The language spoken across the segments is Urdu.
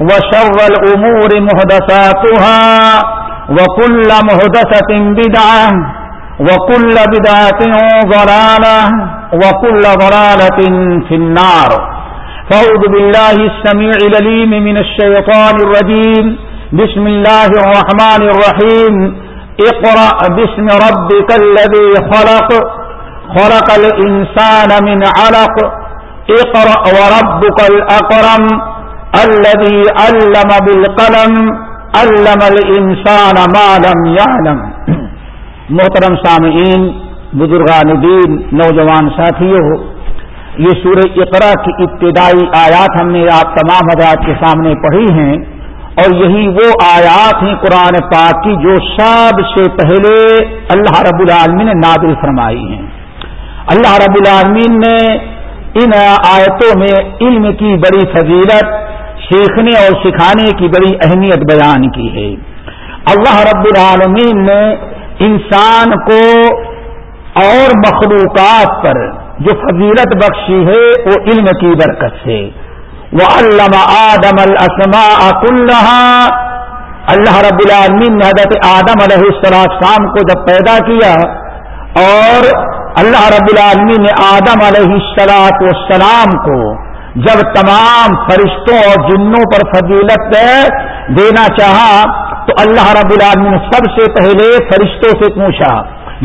وشر الأمور مهدساتها وكل مهدسة بدعة وكل بدعة ضلالة وكل ضلالة في النار. فأعوذ بالله السميع لليم من الشيطان الرجيم. بسم الله الرحمن الرحيم. اقرأ باسم ربك الذي خلق. خلق الإنسان من علق. اقرأ وربك الأقرم الذي علم بالقلم، علم الانسان ما لم يعلم. محترم سامعین، بزرگان دین، نوجوان ساتھیوں، یہ سورہ اقرا کی ابتدائی آیات ہم نے آپ تمام حضرات کے سامنے پڑھی ہیں، اور یہی وہ آیات ہیں قرآن پاک کی جو سب سے پہلے اللہ رب العالمین نے نادل فرمائی ہیں۔ اللہ رب العالمین نے ان آیتوں میں علم کی بڑی فضیلت سیکھنے اور سکھانے کی بڑی اہمیت بیان کی ہے۔ اللہ رب العالمین نے انسان کو اور مخلوقات پر جو فضیلت بخشی ہے، وہ علم کی برکت سے۔ وہ علامہ آدم السما اللہ اللہ رب العالمین نے حضرت آدم علیہ السلام کو جب پیدا کیا اور اللہ رب العالمین نے آدم علیہ السلاط والسلام کو جب تمام فرشتوں اور جنوں پر فضیلت دینا چاہا، تو اللہ رب العالمین نے سب سے پہلے فرشتوں سے پوچھا،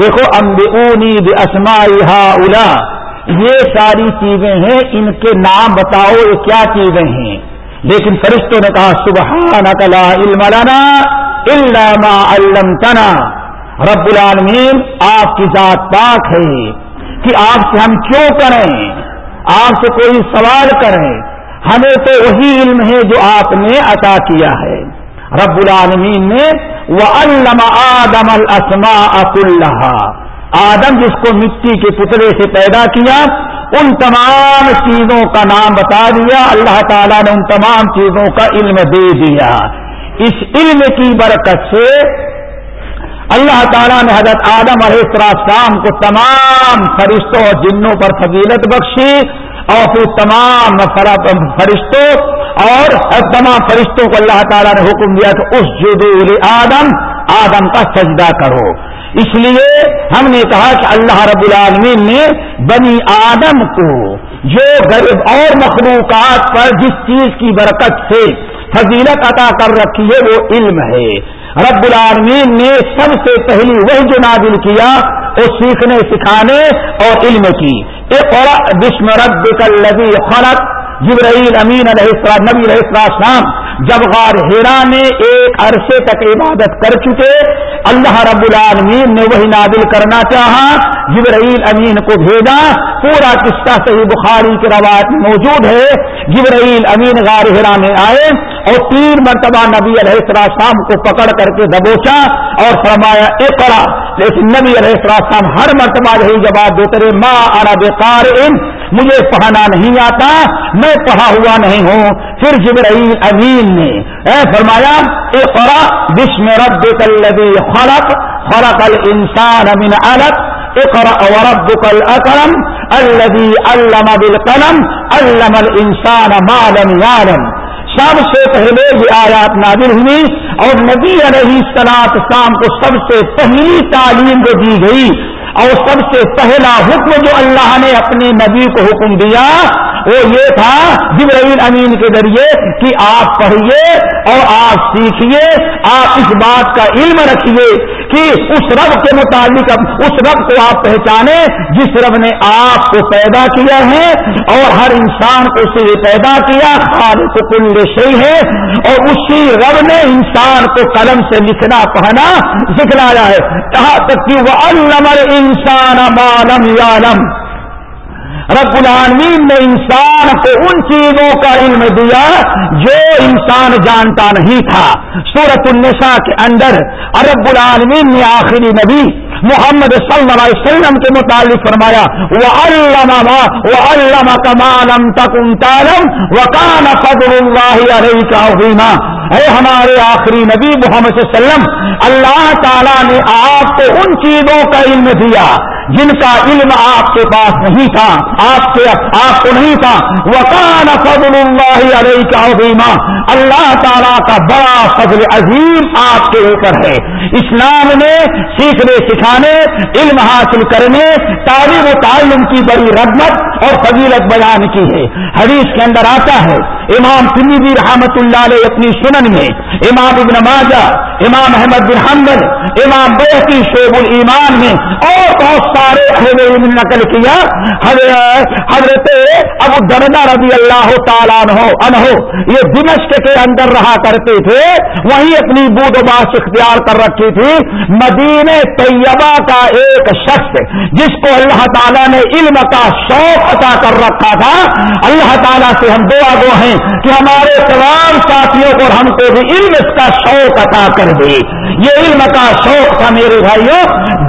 دیکھو امبونی اسمائی ہا الا یہ ساری چیزیں ہیں، ان کے نام بتاؤ، یہ کیا چیزیں ہیں؟ لیکن فرشتوں نے کہا سبحان کلا علم لنا علما علم تنا رب العالمین، آپ کی ذات پاک ہے کہ آپ سے ہم کیوں کریں آپ سے کوئی سوال کریں، ہمیں تو وہی علم ہے جو آپ نے عطا کیا ہے۔ رب العالمین نے وہ علم آدم السما اللہ آدم جس کو مٹی کے پتلے سے پیدا کیا، ان تمام چیزوں کا نام بتا دیا۔ اللہ تعالیٰ نے ان تمام چیزوں کا علم دے دیا۔ اس علم کی برکت سے اللہ تعالیٰ نے حضرت آدم علیہ السلام کو تمام فرشتوں اور جنوں پر فضیلت بخشی اور پھر تمام فرشتوں اور تمام فرشتوں کو اللہ تعالیٰ نے حکم دیا کہ اس جدول آدم آدم کا سجدہ کرو۔ اس لیے ہم نے کہا کہ اللہ رب العالمین نے بنی آدم کو جو غریب اور مخلوقات پر جس چیز کی برکت سے فضیلت عطا کر رکھی ہے، وہ علم ہے۔ رب العالمین نے سب سے پہلی وہی جو نازل کیا وہ سیکھنے، سکھانے اور علم کی۔ ایک اور بسم رب لبی خلق جبرائیل امین علیہ السلام، نبی علیہ السلام۔ جب غار ہیرا نے ایک عرصے تک عبادت کر چکے، اللہ رب العالمین نے وہی نادل کرنا چاہا، جبرائیل امین کو بھیجا، پورا قصہ صحیح بخاری کی روایت موجود ہے۔ جبرائیل امین غار ہیرا میں آئے اور تین مرتبہ نبی علیہ السلام کو پکڑ کر کے دبوچا اور فرمایا اقرا لیکن نبی علیہ السلام ہر مرتبہ یہی جواب دیتے رہے ماں ارا بے مجھے پڑھنا نہیں آتا، میں پڑھا ہوا نہیں ہوں۔ پھر جبرائیل امین نے، اے فرمایا اقرا بسم ربك الذي خلق خلق الانسان من علق اقرا وربك الاكرم الذي علم بالقلم، علم الانسان ما لم يعلم سب سے پہلے یہ آیات نازل ہوئی اور نبی علیہ سلاط شام کو سب سے پہلی تعلیم جو دی گئی۔ اور سب سے پہلا حکم جو اللہ نے اپنے نبی کو حکم دیا وہ یہ تھا جبرائیل امین کے ذریعے کہ آپ پڑھیے اور آپ سیکھیے آپ اس بات کا علم رکھیے کہ اس رب کے مطابق اس رب کو آپ پہچانے جس رب نے آپ کو پیدا کیا ہے اور ہر انسان کو اسے پیدا کیا، خالق کل صحیح ہے اور اسی رب نے انسان کو قلم سے لکھنا، پڑھنا، سکھلایا ہے۔ کہاں تک کہ وہ انسان عالم یالم رب العالمین نے انسان کو ان چیزوں کا علم دیا جو انسان جانتا نہیں تھا۔ سورت النساء کے اندر رب العالمین نے آخری نبی محمد صلی اللہ علیہ وسلم کے متعلق فرمایا وہ علامہ وہ علامہ کمالم تکم تالم و کان فضر اللہ علیہ کا اے ہمارے آخری نبی محمد صلی اللہ علیہ وسلم، اللہ تعالیٰ نے آپ کو ان چیزوں کا علم دیا۔ جن کا علم آپ کے پاس نہیں تھا، آپ سے آپ کو نہیں تھا۔ وکان فضل اللہ علیہ کا عظیمہ اللہ تعالیٰ کا بڑا فضل عظیم آپ کے اوپر ہے۔ اسلام نے سیکھنے، سکھانے، علم حاصل کرنے تعلیم و تعلم کی بڑی رغبت اور فضیلت بیان کی ہے۔ حدیث کے اندر آتا ہے، امام تنیبی رحمت اللہ علیہ اپنی سنن میں امام ابن ماجہ، امام احمد بن حمد امام بحتی شعب الایمان میں اور بہت سارے اہل علم نقل کیا۔ حضرت ابو دردہ رضی اللہ تعالیٰ عنہ یہ دمشق کے اندر رہا کرتے تھے۔ وہیں اپنی بود و اختیار کر رکھی تھی۔ مدین طیبہ کا ایک شخص، جس کو اللہ تعالیٰ نے علم کا شوق عطا کر رکھا تھا۔ اللہ تعالیٰ سے ہم دعا گو ہیں کہ ہمارے تمام ساتھیوں کو ہم کو بھی علم اس کا شوق عطا کر دے۔ یہ علم کا شوق تھا میرے بھائیوں۔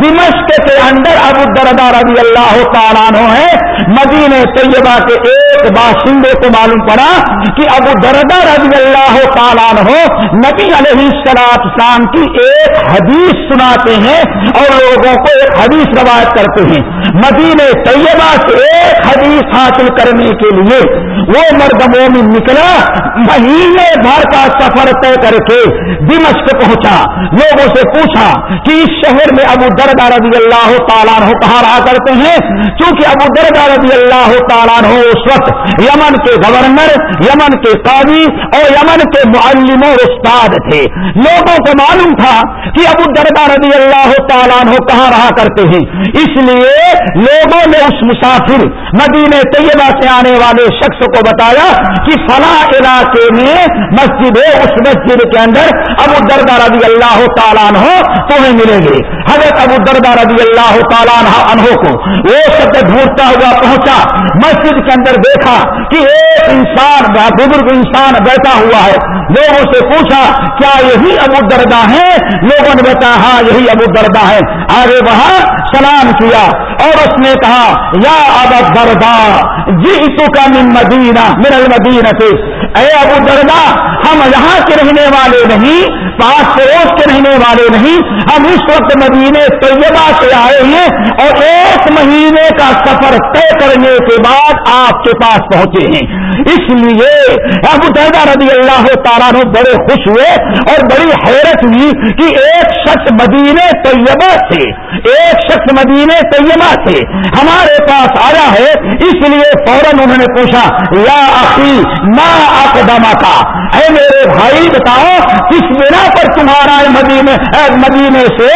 دمشق کے اندر ابو دردار رضی اللہ تعالیٰ ہے مدین طیبہ کے ایک باشندے کو معلوم پڑا کہ ابو دردہ رضی اللہ تعالیٰ ہو نبی علیہ السلام شام کی ایک حدیث سناتے ہیں اور لوگوں کو ایک حدیث روایت کرتے ہیں۔ مدین طیبہ سے ایک حدیث حاصل کرنے کے لیے وہ مرد مومن نکلا، مہینے بھر کا سفر طے کر کے دمشق پہنچا۔ لوگوں سے پوچھا کہ اس شہر میں ابو دردہ رضی اللہ تعالیٰ کہاں رہا کرتے ہیں؟ چونکہ ابو دردہ رضی اللہ تعالیٰ اس وقت یمن کے گورنر، یمن کے قاضی اور یمن کے معلم و استاد تھے۔ لوگوں کو معلوم تھا کہ ابو دردہ رضی اللہ تعالیٰ کہاں رہا کرتے ہیں۔ اس لیے لوگوں نے اس مسافر مدینہ طیبہ سے آنے والے شخص کو بتایا کہ فلاں علاقے میں مسجد ہے، اس مسجد کے اندر ابو دردہ رضی اللہ تعالیٰ تمہیں ملیں گے۔ حضرت ابو دردہ رضی اللہ تعالیٰ عنہ کو وہ سب ڈھونڈتا ہوا پہنچا، مسجد کے اندر دیکھا کہ ایک انسان بزرگ انسان بیٹھا ہوا ہے۔ لوگوں سے پوچھا، کیا یہی ابو دردا ہے لوگوں نے بتایا ہاں یہی ابو دردا ہے آگے وہاں سلام کیا اور اس نے کہا، یا اب دردا جی کا من مدینہ، من المدینہ۔ سے اے ابو دردا ہم یہاں کے رہنے والے نہیں، پاس پڑوس کے رہنے والے نہیں، ہم اس وقت مدینے طیبہ سے آئے ہیں اور ایک مہینے کا سفر طے کرنے کے بعد آپ کے پاس پہنچے ہیں۔ اس لیے ابو دردہ رضی اللہ تعالیٰ نے بڑے خوش ہوئے اور بڑی حیرت ہوئی کہ ایک شخص مدینے طیبہ سے، ایک شخص مدینے طیبہ سے ہمارے پاس آیا ہے۔ اس لیے فوراً انہوں نے پوچھا، یا عقی نہ اقدامہ کا اے میرے بھائی، بتاؤ، کس بنا پر تمہارا مدینے مدینے سے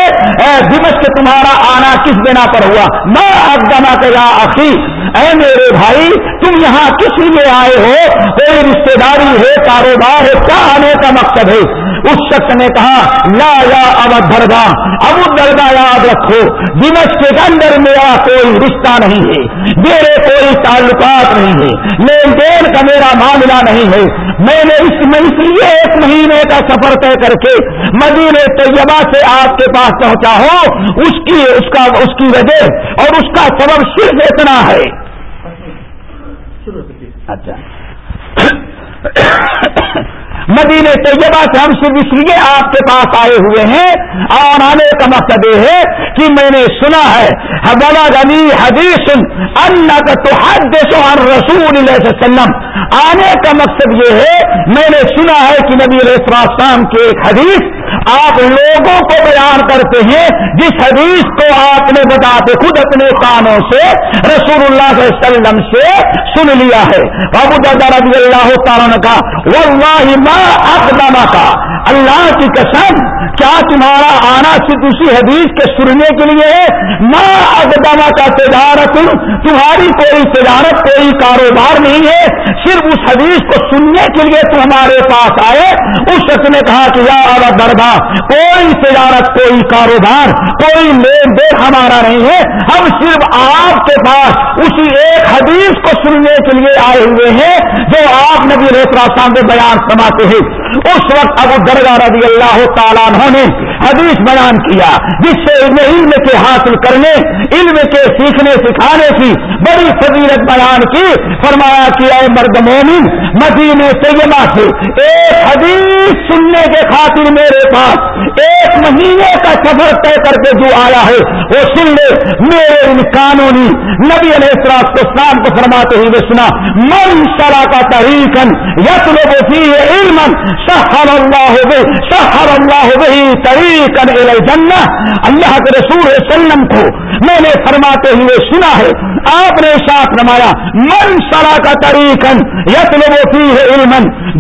دمش سے تمہارا آنا کس بنا پر ہوا؟ نہ اقدامہ کا یا عقی اے میرے بھائی، تم یہاں کس لیے آئے؟ ہو، کوئی رشتے داری ہے، کاروبار ہے، کیا آنے کا مقصد ہے؟ اس شخص نے کہا، لا یا اب درگا اب درگا یاد رکھو دمش کے اندر میرا کوئی رشتہ نہیں ہے، میرے کوئی تعلقات نہیں ہے لین دین کا میرا معاملہ نہیں ہے۔ میں نے اس میں اس لیے ایک مہینے کا سفر طے کر کے مدین طیبہ سے آپ کے پاس پہنچا ہو اس کی اس کا اس کی وجہ اور اس کا سبب صرف اتنا ہے۔ اچھا۔ مدینہ طیبہ سے ہم صرف اس لیے آپ کے پاس آئے ہوئے ہیں اور آنے کا مقصد یہ ہے کہ میں نے سنا ہے بلا غنی حدیث ان تو حد عن رسول اللہ وسلم۔ آنے کا مقصد یہ ہے، میں نے سنا ہے کہ نبی علیہ السلام کی ایک حدیث آپ لوگوں کو بیان کرتے ہیں، جس حدیث کو آپ نے بتاتے خود اپنے کانوں سے رسول اللہ صلی اللہ علیہ وسلم سے سن لیا ہے۔ ابو دادا رضی اللہ تعالیٰ کا واللہ ما اقدامہ کا۔ اللہ کی قسم، کیا تمہارا آنا صرف اسی حدیث کے سننے کے لیے ہے؟ ما اقدامہ کا تجارت، تمہاری کوئی تجارت، کوئی کاروبار نہیں ہے۔ صرف اس حدیث کو سننے کے لیے تم ہمارے پاس آئے۔ اس شخص نے کہا کہ یا دربا کوئی تجارت، کوئی کاروبار، کوئی لین دین ہمارا نہیں ہے۔ ہم صرف آپ کے پاس اسی ایک حدیث کو سننے کے لیے آئے ہوئے ہیں جو آپ نبی ریترا صاحب بیان سماتے ہیں۔ اس وقت ابو درگاہ رضی اللہ تعالیٰ نے حدیث بیان کیا، جس سے علم کے حاصل کرنے، علم کے سیکھنے، سکھانے کی بڑی فضیلت بیان کی۔ فرمایا کہ اے مرد مومن مدینے طیبہ سے ایک حدیث سننے کے خاطر میرے پاس ایک مہینے کا سفر طے کر کے جو آیا ہے، وہ سن لے۔ میرے ان قانونی نبی علیہ السلام کو شام کو فرماتے ہوئے سنا، من سرا کا تحریکن یس لوگ علم سہر اللہ سہر اللہ وہی طریقن الجنہ، اللہ کے رسول وسلم کو میں نے فرماتے ہوئے سنا ہے، آپ نے ساتھ نمایا، من سرا کا طریقن یس ہے علم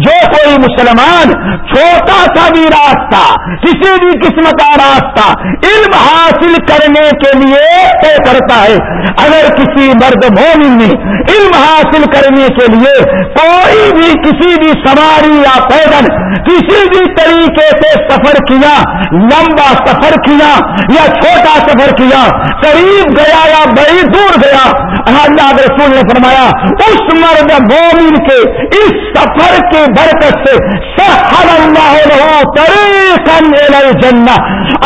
جو کوئی مسلمان چھوٹا سا بھی راستہ، کسی بھی قسم کا راستہ علم حاصل کرنے کے لیے طے کرتا ہے، اگر کسی مرد مومن نے علم حاصل کرنے کے لیے کوئی بھی کسی بھی سواری یا پیدل، کسی بھی طریقے سے سفر کیا لمبا سفر کیا یا چھوٹا سفر کیا، قریب گیا یا بڑی دور گیا، اللہ رسول نے فرمایا، اس مرد مومن کے اس سفر کی برکت سے سہر اللہ طریقہ جنہ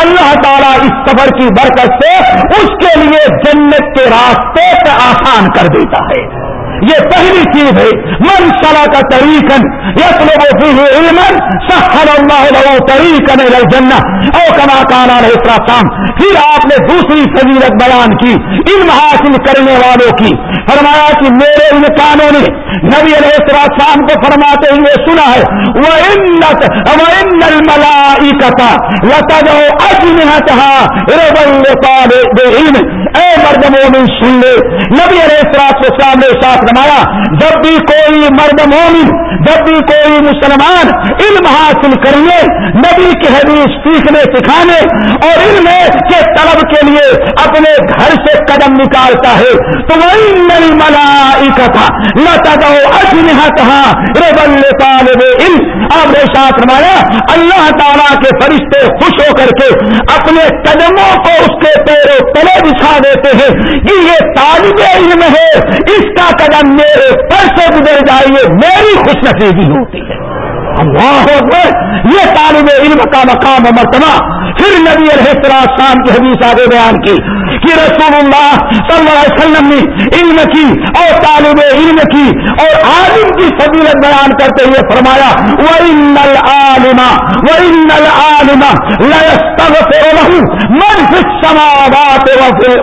اللہ تعالیٰ اس سفر کی برکت سے اس کے لیے جنت کے راستے سے آسان کر دیتا ہے۔ یہ پہلی چیز ہے۔ من سلا کا طریقن یس لوگوں کی علم سخر اللہ طریقن جنا او کما کانا رہتا شام پھر آپ نے دوسری فضیلت بیان کی، علم حاصل کرنے والوں کی۔ فرمایا کہ میرے ان کانوں نے نبی علیہ السلام کو فرماتے ہوئے سنا ہے وہ انت وہ ان الملائکتا لتجو اجنحتها ربل علم اے مرد مومن سن لے۔ نبی علیہ السلام نے ساتھ نمایا جب بھی کوئی مرد مومن، جب بھی کوئی مسلمان علم حاصل کرنے نبی کی حدیث سیکھنے، سکھانے اور علم کے طلب کے لیے اپنے گھر سے قدم نکالتا ہے، تو وہی نئی ملائی تھا لتا دو اجنحتها ربل طالب علم آپ نے ساتھ نمایا اللہ تعالیٰ کے فرشتے خوش ہو کر کے اپنے قدموں کو اس کے پیروں تلے بچھا دیتے ہیں کہ یہ طالب علم ہے، اس کا قدم میرے پر سے گزر جائیے میری خوش نصیبی ہوتی ہے۔ اللہ اکبر یہ طالب علم کا مقام و مرتبہ۔ پھر نبی علیہ السلام کی حدیث آگے بیان کی کہ رسول اللہ صلی اللہ علیہ وسلم نے علم کی اور طالب علم کی اور عالم کی فضیلت بیان کرتے ہوئے فرمایا، وَإِنَّ الْعَالِمَ وَإِنَّ الْعَالِمَ لَيَسْتَغْفِرُ لَهُ مَنْ فِي السَّمَاوَاتِ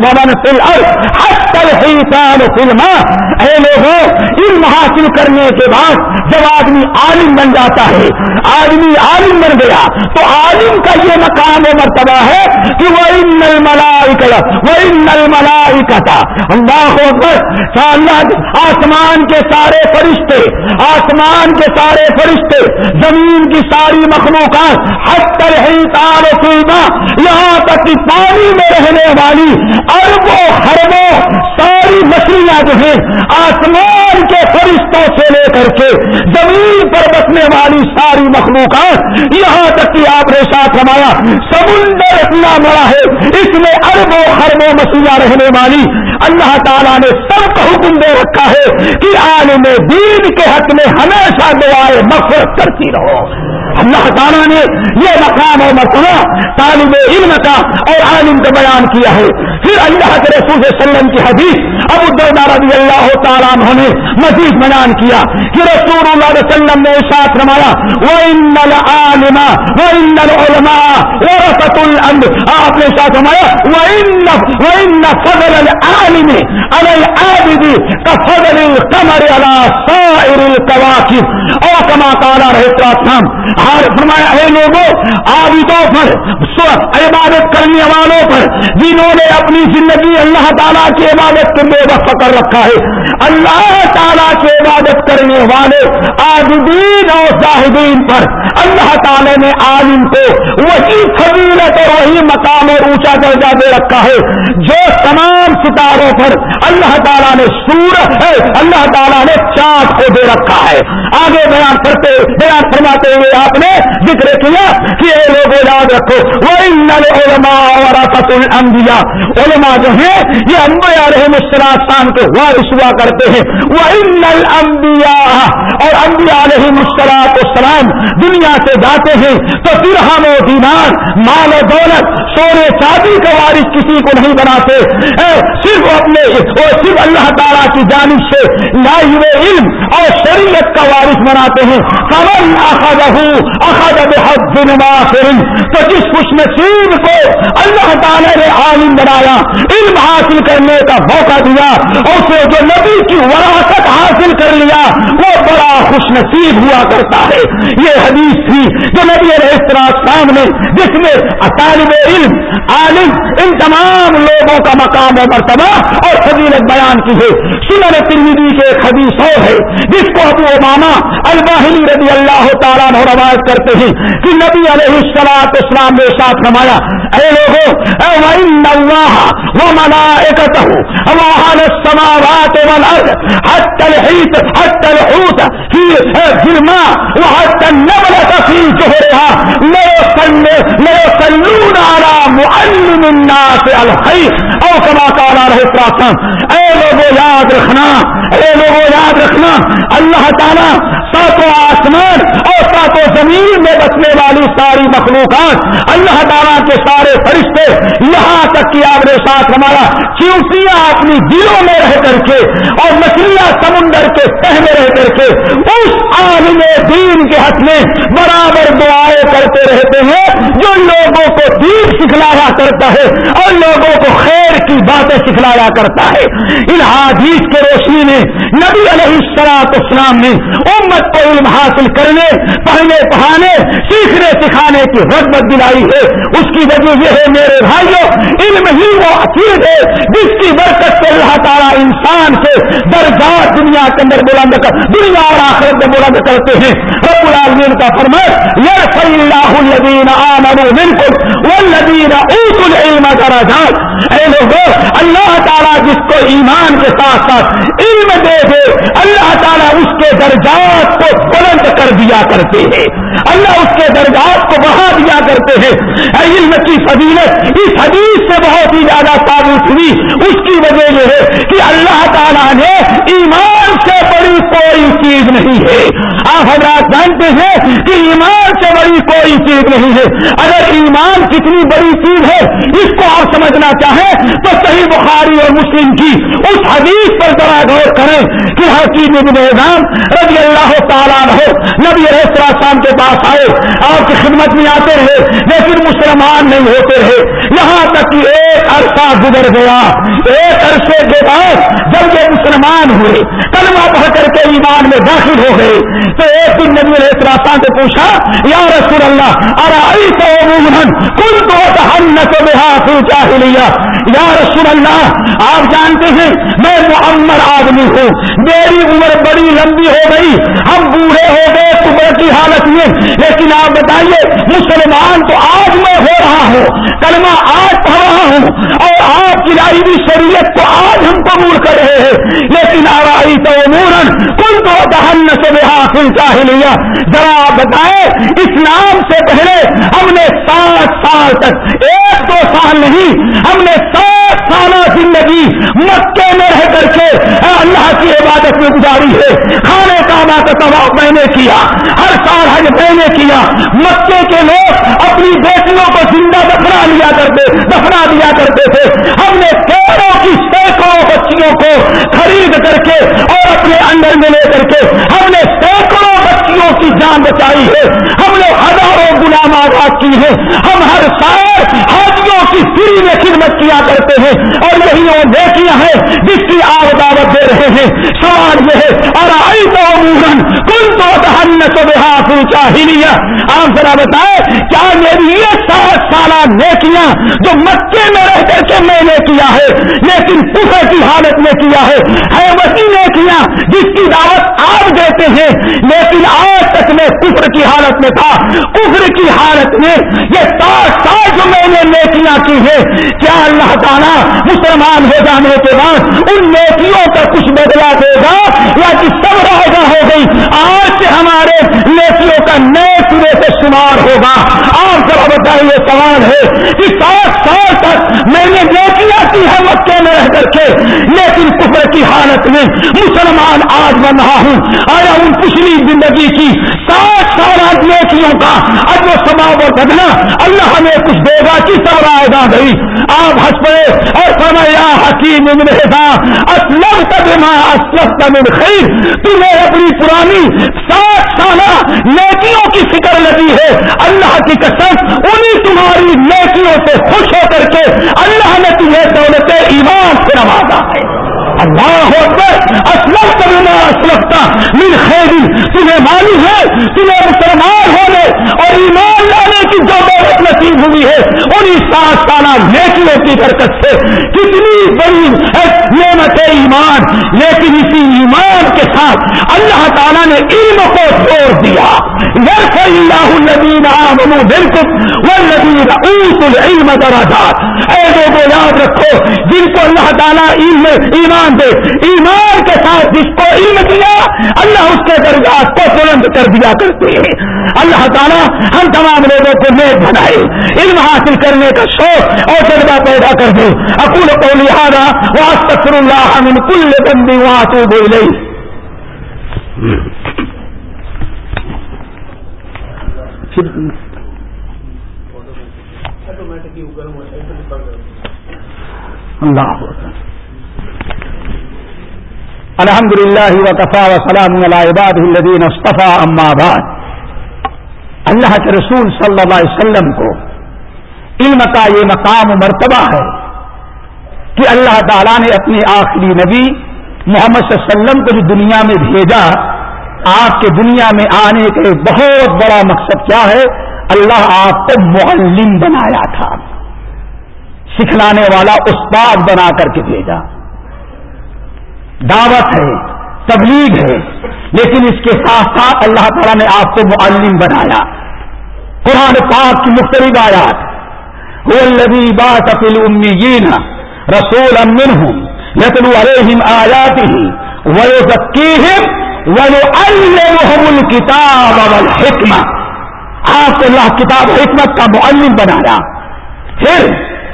وَمَنْ فِي الْأَرْضِ حَتَّى الْحِيتَانُ فِي الْمَاءِ۔ اے لوگوں علم حاصل کرنے کے بعد جب آدمی عالم بن جاتا ہے آدمی عالم بن گیا۔ تو عالم کا یہ مقام و مرتبہ ہے کہ وہ ان نل ملائی وہ نل ملائی کا اللہ اللہ جی، آسمان کے سارے فرشتے، آسمان کے سارے فرشتے، زمین کی ساری مخلوقات حتر ہی تار یہاں تک کہ پانی میں رہنے والی اربوں خربوں ساری مچھلیاں جو ہیں، آسمان کے فرشتوں سے لے کر کے زمین پر بسنے والی ساری مخلوقات یہاں تک کہ آپ نے ساتھ ہمایا سمندر اتنا بڑا ہے، اس میں اربوں خربوں مچھلیاں رہنے والی۔ اللہ تعالیٰ نے سب کو حکم دے رکھا ہے کہ عالم دین کے حق میں ہمیشہ دعائیں مفرت کرتی رہو۔ اللہ تعالیٰ نے یہ مقام اور مرتبہ طالب علم کا اور عالم کا بیان کیا ہے۔ پھر اللہ کے رسول صلی اللہ علیہ وسلم کی حدیث ابو رضی اللہ تعالیٰ عنہ نے مزید بیان کیا کہ رسول اللہ علیہ وسلم نے ساتھ رمایا وہ ان العالما وہ ان العلماء ورثت الانب آپ نے ساتھ رمایا وہ ان وہ ان فضل العالم على العابد كفضل القمر على سائر الكواكب۔ او كما قال رہے السلام ہر فرمایا، اے لوگوں عابدوں پر عبادت کرنے والوں پر جنہوں نے اپنی زندگی اللہ تعالیٰ کی عبادت کے لیے وقف کر رکھا ہے، اللہ تعالیٰ کی عبادت کرنے والے عابدین اور زاہدین پر۔ اللہ تعالیٰ نے عالم کو وہی فضیلت اور وہی مقام اور اونچا درجہ دے رکھا ہے۔ جو تمام ستاروں پر اللہ تعالیٰ نے سورج ہے، اللہ تعالیٰ نے چاند کو دے رکھا ہے۔ آگے بیان کرتے بیان فرماتے ہوئے آپ نے ذکر کیا کہ اے لوگوں یاد رکھو وہ علماء اور الانبیاء علماء جو ہیں، یہ انبیاء علیہ السلام کے وارث ہوا کرتے ہیں۔ وہ الانبیاء اور انبیاء علیہ مسلاط السلام دنیا سے جاتے ہیں تو پھر ہم و دینار، مال و دولت، سونے چاندی کا وارث کسی کو نہیں بناتے۔ صرف اپنے صرف اللہ تعالیٰ کی جانب سے لائی ہوئے علم اور شریعت کا وارث بناتے ہیں۔ کمل اخذ اخذ بحد تو جس خوش نصیب کو اللہ تعالیٰ نے عالم بنایا، علم حاصل کرنے کا موقع دیا اور اسے جو نبی کی وراثت حاصل کر لیا، وہ بڑا خوش نصیب ہوا کرتا ہے۔ یہ حدیث تھی جو نبی السلام نے، جس میں طالب علم، عالم ان تمام لوگوں کا مقام و مرتبہ اور فضیلت بیان کی ہے۔ سنن ترمیدی کے ایک حدیث اور ہے، جس کو ابو اماما الباہلی رضی اللہ تعالیٰ روایت کرتے ہیں کہ نبی علیہ السلاط اسلام نے ساتھ نمایا اے لوگوں وہ منا ایک وحال السماوات والارض حتى الحيط حتى الحوت في الماء وحتى في جهرها لا يصلون على معلم الناس الخير او کما قال رہے الصلاة اے لوگوں یاد رکھنا اے لوگوں یاد رکھنا اللہ تعالیٰ ساتوں آسمان اور ساتوں زمین میں بسنے والی ساری مخلوقات، اللہ تعالیٰ کے سارے فرشتے یہاں تک کہ آپ نے ساتھ ہمارا چیوسیاں اپنی دلوں میں رہ کر کے اور مچھلیاں سمندر کے تہ میں رہ کر کے اس عالم دین کے حق میں برابر دعائیں کرتے رہتے ہیں جو لوگوں کو دین سکھلایا کرتا ہے اور لوگوں کو خیر کی باتیں سکھلایا کرتا ہے۔ ان حادیث کے روشنی میں نبی علیہ السلاط اسلام نے امت کو علم حاصل کرنے، پڑھنے، پڑھانے، سیکھنے، سکھانے کی رغبت دلائی ہے۔ اس کی وجہ یہ ہے، میرے بھائیوں، علم ہی وہ عقید ہے جس کی برکت سے اللہ تعالیٰ انسان سے درجات دنیا کے اندر بلند کر، دنیا اور آخرت میں بلند کرتے ہیں۔ رب العالمین کا فرمان یار صلی اللہ الدین عامر والذین اوت العلم درجات۔ اے لوگوں اللہ تعالیٰ جس کو ایمان کے ساتھ ساتھ علم دے دے، اللہ تعالیٰ اس کے درجات کو بلند کر دیا کرتے ہیں۔ اللہ اس کے درجات کو بڑھا دیا کرتے ہیں۔ علم کی فضیلت، اس حدیث سے بہت ہی زیادہ ثابت ہوئی۔ اس کی وجہ یہ ہے کہ اللہ تعالیٰ نے ایمان سے بڑی کوئی چیز نہیں ہے۔ آپ حضرات جانتے ہیں کہ ایمان سے بڑی کوئی چیز نہیں ہے۔ اگر ایمان کتنی بڑی چیز ہے، اس کو آپ سمجھنا چاہیں تو صحیح بخاری اور مسلم کی اس حدیث پر ذرا غور کریں کہ حکیم نظام رضی اللہ تعالیٰ رہو نبی شام کے پاس آئے۔ آپ کی خدمت میں آتے رہے، لیکن مسلمان نہیں ہوتے رہے۔ یہاں تک کہ ایک عرصہ گزر گیا۔ ایک عرصے کے بعد جب یہ مسلمان ہوئے، کلمہ پڑھ کر کے ایمان میں داخل ہو گئے۔ تو ایک دن نبی علیہ السلام سے پوچھا، یا رسول اللہ ارے تو کل تو ہم نہ تو لیا یا رسول اللہ، آپ جانتے ہیں، میں معمر آدمی ہوں، میری عمر بڑی لمبی ہو گئی، ہم بوڑھے ہو گئے صبح کی حالت میں، لیکن آپ بتائیے، مسلمان تو آج میں ہو رہا ہوں، کلمہ آج پڑھ رہا ہوں اور آپ کی لائی بھی شریعت کو آج ہم قبول کر رہے ہیں۔ لیکن آرائی تو مورن کل تو دہن سے حاصل چاہ لیا ذرا آپ بتائیں، اسلام سے پہلے ہم نے سات سال تک ایک دو سال نہیں، ہم نے سات سالہ زندگی مکے کر کے اللہ کی عبادت میں گزاری ہے۔ کھانے کعبہ کا طواف میں نے کیا، ہر سال حج میں نے کیا۔ مکے کے لوگ اپنی بیٹیوں کو زندہ دفنا لیا کرتے، دفنا دیا کرتے تھے۔ ہم نے کیڑوں کی سینکڑوں بچیوں کو خرید کر کے اور اپنے اندر میں لے کر کے ہم نے کی جان بچائی ہے۔ ہم نے ہزاروں غلام آباد کی ہے ہم ہر سال حاجیوں کی فری میں خدمت کیا کرتے ہیں۔ اور یہی وہ نیکیاں ہیں جس کی آپ دعوت دے رہے ہیں۔ سوال یہ ہے اور آئی تو مورن کل تو پوچھا ہی نہیں آپ ذرا بتائے کیا میری یہ سات سالہ نیکیاں جو مکے میں رہ کر کے میں نے کیا ہے، لیکن کفر کی حالت میں کیا ہے؟ ہے وہی نیکیاں جس کی دعوت آپ دیتے ہیں، لیکن آج تک میں کفر کی حالت میں تھا۔ کفر کی حالت میں یہ سات سال جو میں نے نیکیاں کی ہے کیا اللہ تعالیٰ مسلمان ہو جانے کے بعد ان نیکیوں کا کچھ بدلا دے گا؟ یا کہ سب رائے ہو گئی آج سے ہمارے نیکیوں کا نئے شمار ہوگا۔ آپ ذرا بتائیے سوال ہے کہ سات سال تک میں نے نیکیاں کی ہے مکے میں رہ کر کے، لیکن کفر کی حالت میں مسلمان آج بن رہا ہوں۔ آیا ان پچھلی زندگی کی سات سال آج نیکیوں کا اب وہ سباب و بدنا اللہ ہمیں کچھ دے گا، کس طرح آئے گئی؟ آپ ہنس پڑے اور فرمایا حکیم اسلم تبما اسلم تمن خیر، تمہیں اپنی پرانی سات سالہ نیکیوں فکر لگی ہے اللہ کی قسم انہیں تمہاری نیکیوں سے خوش ہو کر کے اللہ نے تمہیں دولت ایمان سے نوازا ہے۔ اللہ اسلم تبما اسلفتا من خیری تمہیں معلوم ہے، تمہیں مسلمان ہونے اور ایمان لانے کی ہوئی ہے انہیں سات سالہ نیکیوں کی برکت سے کتنی بڑی نعمت ایمان، لیکن اسی ایمان کے ساتھ اللہ تعالیٰ نے علم کو چھوڑ دیا۔ اللہ الدین بالکل وہ ندین العلم درجات۔ اے لوگوں یاد رکھو، جن کو اللہ تعالیٰ علم، ایمان دے، ایمان کے ساتھ جس کو علم دیا، اللہ اس کے درجات کو بلند کر دیا کرتے ہیں۔ اللہ تعالیٰ ہم تمام لوگوں کو نیک بنائے، علم حاصل کرنے کا شوق اور جذبہ پیدا کر دے۔ اکول کو لہٰذا واسطر اللہ من کل بندی وہاں تو اللہ الحمد للہ وقفا وسلام عباد الدین اصطفیٰ، اما بعد۔ اللہ کے رسول صلی اللہ علیہ وسلم کو علم کا یہ مقام و مرتبہ ہے کہ اللہ تعالیٰ نے اپنے آخری نبی محمد صلی اللہ علیہ وسلم کو جو دنیا میں بھیجا، آپ کے دنیا میں آنے کا ایک بہت بڑا مقصد کیا ہے؟ اللہ آپ کو معلم بنایا تھا۔ سکھلانے والا استاد بنا کر کے بھیجا۔ دعوت ہے، تبلیغ ہے، لیکن اس کے ساتھ ساتھ اللہ تعالیٰ نے آپ کو معلم بنایا۔ قرآن پاک کی مختلف آیات. وہ الذي بعث في الأميين رسولا منهم يتلو عليهم آياته ويزكيهم ويعلمهم الكتاب والحكمة آپ کو اللہ کتاب حکمت کا معلم بنایا. پھر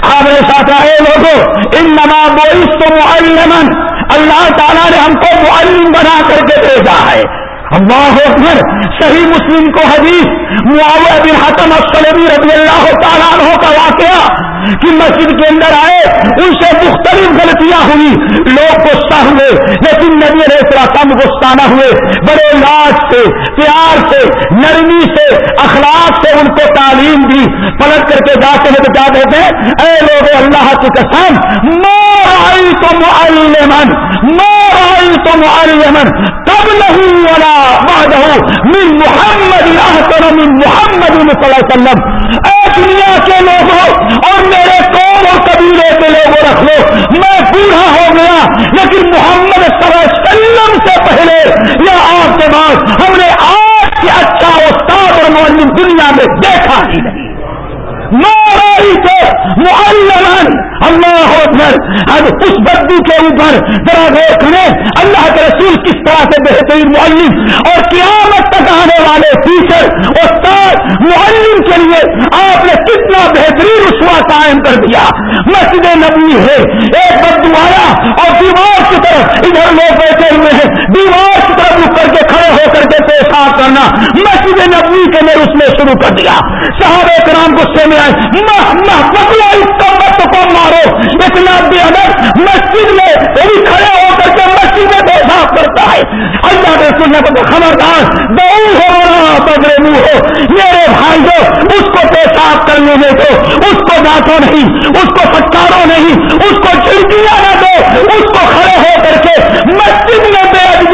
آپ نے ساتھ آئے لوگوں ان نما بوئس تو معلمن اللہ تعالیٰ نے ہم کو معلم بنا کر کے بھیجا ہے. اللہ اکبر، صحیح مسلم کو حدیث، معاویہ بن حتم السلمی رضی اللہ تعالیٰ عنہ کا واقعہ کہ مسجد کے اندر آئے، ان سے مختلف غلطیاں ہوئی۔ لوگ غصہ ہوئے، لیکن نبی علیہ السلام غصہ ہوئے۔ بڑے لاج سے، پیار سے، نرمی سے، اخلاق سے ان کو تعلیم دی۔ پلٹ کر کے جاتے ہیں تو کیا کہتے ہیں؟ اے لوگ اللہ کی قسم مائی تو معلمن مائی تو معلمن تب نہیں والا من محمد من محمد صلی اللہ علیہ وسلم. اے دنیا کے لوگوں اور میرے قوم اور قبیلے کے لوگوں رکھ لو. میں بوڑھا ہو گیا، لیکن محمد صلی اللہ علیہ وسلم سے پہلے یا آپ کے بعد ہم نے آج کے اچھا استاد اور معلم دنیا میں دیکھا ہی نہیں۔ معلمان اللہ اب اس بدو کے اوپر ذرا غور کریں۔ اللہ کے رسول کس طرح سے بہترین معلم اور قیامت تک آنے والے ٹیچر استاد معلم کے لیے آپ نے کتنا بہترین رسوا قائم کر دیا۔ مسجد نبی ہے، ایک بدو آیا اور دیوار کی طرف ادھر لوگ بیٹھے ہوئے ہیں۔ دیوار کی طرف رک کر کے کھڑے ہو کر کے پیشاب کرنا۔ مسجد نبی کے لیے اس نے شروع کر دیا۔ صحابہ کرام غصے میں آئے۔ اس کا مت کو اتنا بے ادب مسجد میں وہ بھی کھڑے ہو کر کے مسجد میں پیشاب کرتا ہے۔ اللہ کے سننے کو خبردار بہو ہو رہا بدرے منہ ہو۔ میرے بھائی ہو اس کو پیشاب کرنے میں دو اس کو ڈانٹو نہیں، اس کو پٹکارو نہیں، اس کو چڑکیاں نہ دو، اس کو کھڑے ہو کر کے مسجد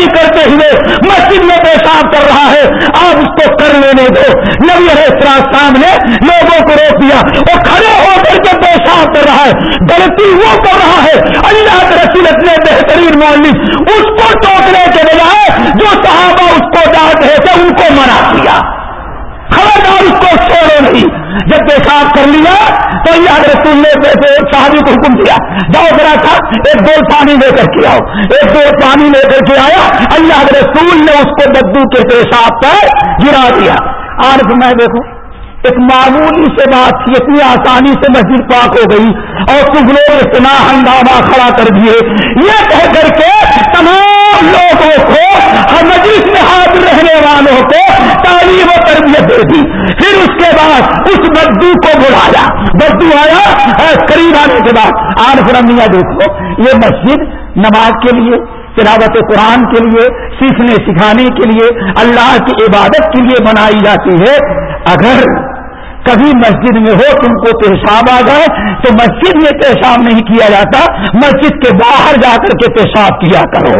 میں کرتے ہوئے مسجد میں پیشاب کر رہا ہے۔ آپ اس کو کر لینے دو۔ نبی السلام نے لوگوں کو روک دیا وہ کھڑے ہو کر کے پیشاب کر رہا ہے۔ غلطی وہ کر رہا ہے۔ اللہ کے رسول اپنے بہترین مولف اس کو ٹوکنے کے بجائے جو صحابہ اس کو ڈانٹ رہے تھے ان کو منع کیا۔ خبردار اس کو چھوڑو نہیں جب پیشاب کر لیا، تو اللہ رسول نے صحابی کو حکم دیا، جاؤ ذرا تھا ایک دو پانی لے کر کے آؤ۔ ایک دو پانی لے کر کے آیا، اللہ رسول نے اس کو بدو کے پیشاب پر گرا دیا۔ آج میں دیکھوں۔ ایک معمولی سے بات تھی اتنی آسانی سے مسجد پاک ہو گئی اور کچھ لوگ اتنا ہنگامہ کھڑا کر دیے۔ یہ کہہ کر کے تمام لوگوں کو ہر مجلس میں حاضر رہنے والوں کو تعلیم و تربیت دے دی۔ پھر اس کے بعد اس بدو کو بلایا بدو آیا قریب آنے کے بعد۔ آج فرمیا دیکھو، یہ مسجد نماز کے لیے، تلاوت قرآن کے لیے، سیکھنے سکھانے کے لیے، اللہ کی عبادت کے لیے بنائی جاتی ہے۔ اگر کبھی مسجد میں ہو تم کو پیشاب آ گئے تو مسجد میں پیشاب نہیں کیا جاتا، مسجد کے باہر جا کر کے پیشاب کیا کرو۔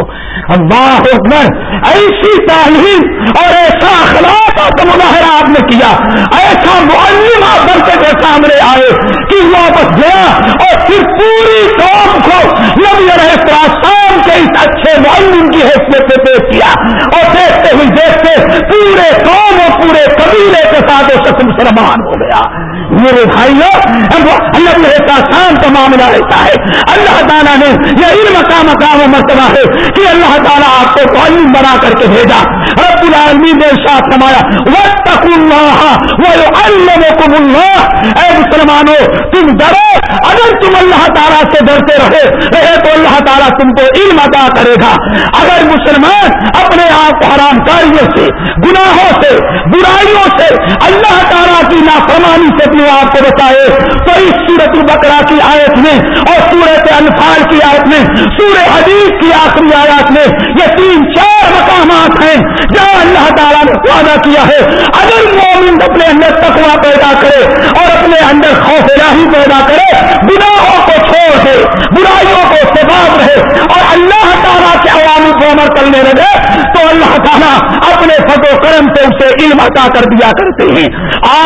اللہ اکبر، ایسی تعلیم اور ایسا اخلاق کا مظاہرہ آپ نے کیا، ایسا معلم آپ بنتے کے سامنے آئے کہ واپس گیا اور پھر پوری قوم کو نبی شام کے اس اچھے معلم کی حیثیت سے پیش کیا اور دیکھتے ہی دیکھتے پورے قوم اور پورے قبیلے کے ساتھ شخص مسلمان ہو گیا۔ میرے بھائی اللہ کا شام کا معاملہ رہتا ہے۔ اللہ تعالیٰ نے یہ علم کا مقام و مرتبہ ہے کہ اللہ تعالیٰ آپ کو تعلیم بنا کر کے بھیجا۔ رب العالمین نے ساتھ سمایا وقت اللہ وہ اللہ اے مسلمانوں، تم ڈرو، اگر تم اللہ تعالیٰ سے ڈرتے رہے رہے تو اللہ تعالیٰ تم کو علم ادا کرے گا۔ اگر مسلمان اپنے آپ کو حرام کاریوں سے، گناہوں سے، برائیوں سے اللہ تعالیٰ کی نا فرمانی سے اپنے آپ کو بتائے تو اس سورت بکرا کی آیت میں اور سورت انفال کی آیت میں سورہ حدیث کی آخری آیات میں یہ تین چار مقامات ہیں جہاں اللہ تعالیٰ نے وعدہ کیا ہے۔ اگر مومن اپنے اندر تقوا پیدا کرے اور اپنے اندر خوف الہی پیدا کرے، گناہوں کو چھوڑ برائیوں کو سباب رہے اور اللہ عوامی کو عمر کرنے لگے تو اللہ تعالیٰ اپنے فض و کرم سے اسے علم عطا کر دیا کرتے ہیں۔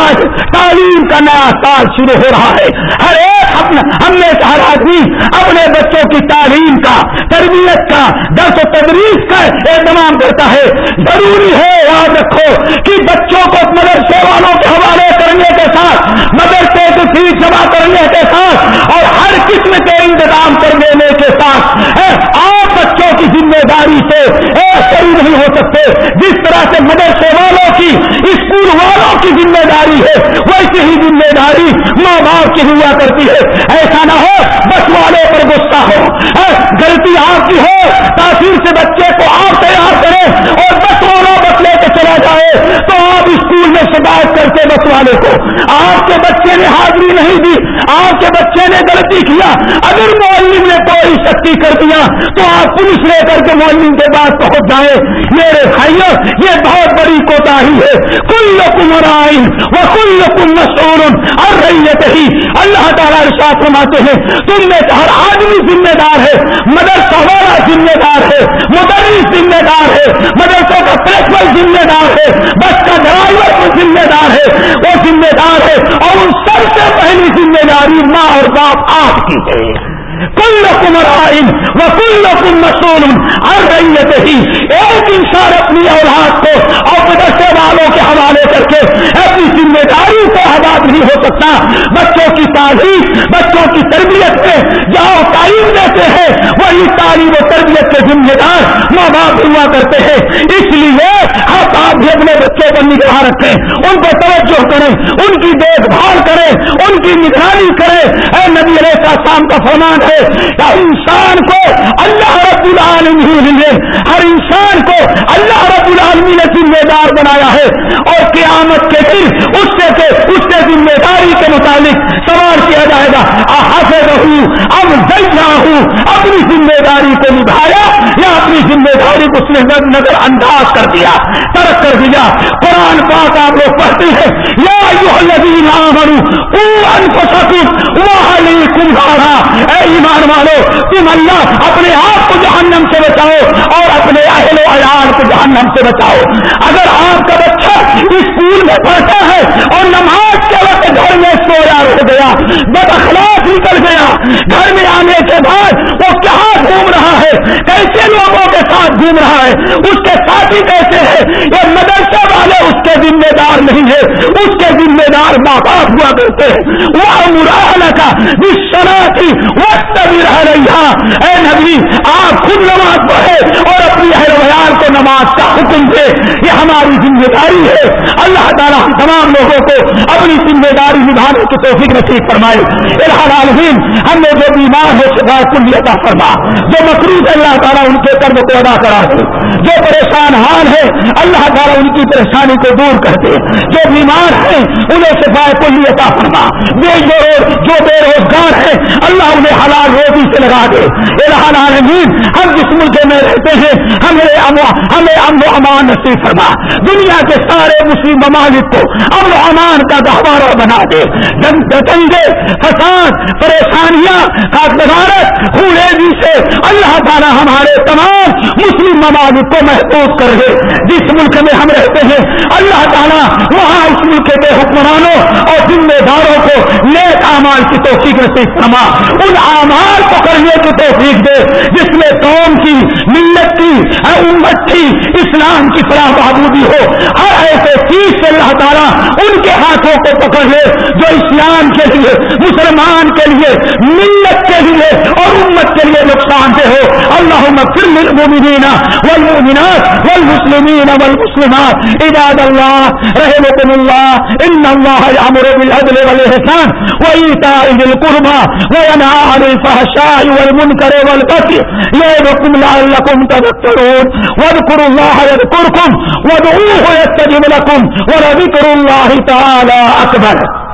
آج تعلیم کا نیا سال شروع ہو رہا ہے۔ ہر ایک ہم نے ہر آدمی اپنے بچوں کی تعلیم کا، تربیت کا، درس و تدریس کا اہتمام کرتا ہے۔ ضروری ہے یاد رکھو کہ بچوں کو مدرسے والوں کے حوالے کرنے کے ساتھ، مدرسے کی فیس جمع کرنے کے ساتھ اور ہر قسم کے انتظام کر دینے کے ساتھ ذمہ داری سے صحیح نہیں ہو سکتے۔ جس طرح سے مدرسے والوں کی، اسکول والوں کی ذمہ داری ہے ویسے ہی ذمہ داری ماں باپ کی ہوا کرتی ہے۔ ایسا نہ ہو، بس والے پر غصہ ہو۔ غلطی آپ کی ہو، تاثیر سے بچے کو آپ تیار کریں اور بس والا بس لے کے چلا جائے تو آپ اسکول میں گھر کے بس والے کو۔ آپ کے بچے نے حاضری نہیں دی، آپ کے بچے نے غلطی کیا۔ اگر معلم نے کوئی شکتی کر دیا تو آپ پولیس لے کر کے معلم کے پاس پہنچ جائیں۔ میرے بھائیوں یہ بہت بڑی کوتاہی ہے۔ کل کمرائن وہ کل کم مشہور اور ریت ہی اللہ تعالیٰ ارشاد فرماتے ہیں، تم میں ہر آدمی ذمہ دار ہے۔ مدرسہ والا ذمہ دار ہے۔ مدرس ذمہ دار ہے۔ مدرسوں کا پرنسپل ذمہ دار ہے۔ بس کا ڈرائیور ذمہ دار ہے۔ وہ ذمہ دار ہے۔ اور ان سب سے پہلی ذمہ داری ماں اور باپ آپ کی ہے۔ کل کمر آئن وہ کل کم مسول ہر ہی ایک انسان اپنی اولاد کو اور مدرسے والوں کے حوالے کر کے اپنی ذمہ داری کو آباد نہیں ہو سکتا. بچوں کی تعلیم، بچوں کی تربیت میں جہاں تعلیم دیتے ہیں، وہی تعلیم و تربیت کے ذمہ دار ماں باپ ہوا کرتے ہیں. اس لیے آپ بھی اپنے بچوں پر نگاہ رکھیں، ان کو توجہ کریں، ان کی دیکھ بھال کریں، ان کی نگرانی کریں۔ اے نبی علیہ السلام کا فرمان ہے ہر انسان کو اللہ رب العالمین نے ہر انسان کو اللہ رب العالمین نے ذمہ دار بنایا ہے۔ اور قیامت کے دن اس سے اس سے ذمہ داری کے متعلق سوال کیا جائے گا حافظ اب ذیا ہوں اپنی ذمہ داری کو نبھایا یا اپنی ذمہ داری کو اس نے نظر انداز کر دیا؟ ترک کر دیا۔ قرآن پاک آپ لوگ پڑھتے ہیں۔ یا اے ایمان والو، تم اللہ اپنے آپ کو جہنم سے بچاؤ اور اپنے اہل و عیال کو جہنم سے بچاؤ۔ اگر آپ کا بچہ اسکول میں پڑھتا ہے اور نماز کے وقت گھر میں سویا ہو گیا، بد اخلاق نکل گیا، گھر میں آنے کے بعد وہ کہاں گھوم رہا ہے؟ کیسے لوگوں کے ساتھ گھوم رہا ہے؟ اس کے ساتھی کیسے ہیں یہ مدرسہ والے اس ذمہ دار نہیں ہے، اس کے ذمہ دار ماں باپ ہوا کرتے ہیں۔ وہ مرحلہ کا شنا تھی وقت بھی رہ رہی اے نبی، آپ خود نماز پڑھے اور اپنی اہل ویال کو نماز کا حکم دے یہ ہماری ذمہ داری ہے۔ اللہ تعالیٰ ہم تمام لوگوں کو اپنی ذمہ داری نبھانے کی توفیق نصیب فرمائے۔ العالمین ہم نے جو بیمار ہو چکا ہے کل عطا فرما۔ جو مقروض اللہ تعالیٰ ان کے قرض کو ادا کرا دے۔ جو پریشان حال ہے، اللہ تعالیٰ ان کی پریشانی کو دور کر دے جو بیمار ہیں، انہیں شفا کل عطا فرما۔ بے جو بے روزگار ہیں، اللہ انہیں حلال روزی سے لگا دے۔ العالمین ہم جس ملک میں رہتے ہیں، ہمیں ہمیں امن و امان نصیب فرما۔ دنیا کے سارے مسلم ممالک کو امن و امان کا گہوارہ بنا دے۔ دنگے فساد، پریشانیاں جی سے اللہ تعالیٰ ہمارے تمام مسلم ممالک کو محفوظ کر دے۔ جس ملک میں ہم رہتے ہیں، اللہ اللہ تعالیٰ وہاں اس ملک کے حکمرانوں اور ذمہ داروں کو نیک اعمال کی توفیق نصیب فرما۔ ان اعمال کو کرنے کی توفیق دے، جس میں قوم کی، ملت کی، امت کی، اسلام کی فلاح بہبودی ہو۔ ہر ایسے چیز سے اللہ تعالیٰ ان کے ہاتھوں کو پکڑ لے جو اسلام کے لیے، مسلمان کے لیے، ملت کے لیے اور امت کے لیے نقصان دہ ہو۔ اللہ مغفر للمؤمنین والمؤمنات والمسلمین والمسلمات۔ عباد اللہ اللہ رحمكم اللہ ان اللہ یامر بالعدل والاحسان وایتاء ذی القربى وينهى عن الفحشاء والمنکر والبغي یعظکم لعلکم تذکرون، واذکروا الله يذكركم وادعوه يستجب لكم ولذكر الله تعالى اکبر۔